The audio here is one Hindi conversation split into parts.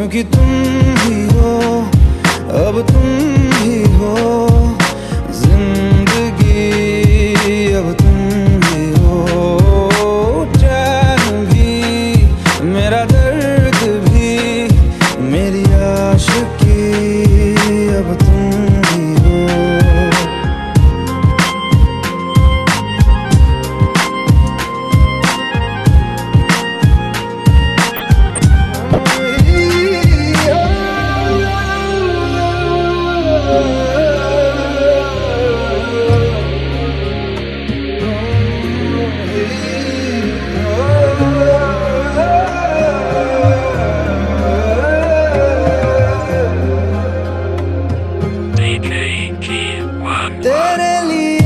क्योंकि तुम ही हो अब तुम ही हो। Ele.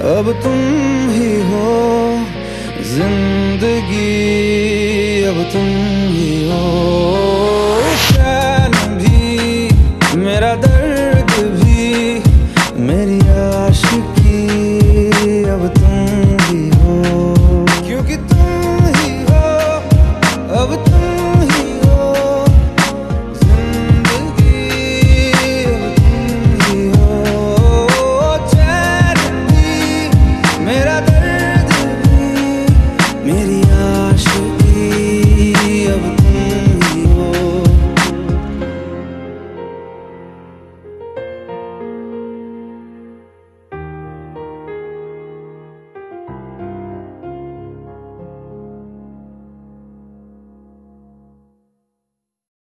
अब तुम ही हो ज़िंदगी अब तुम ही हो।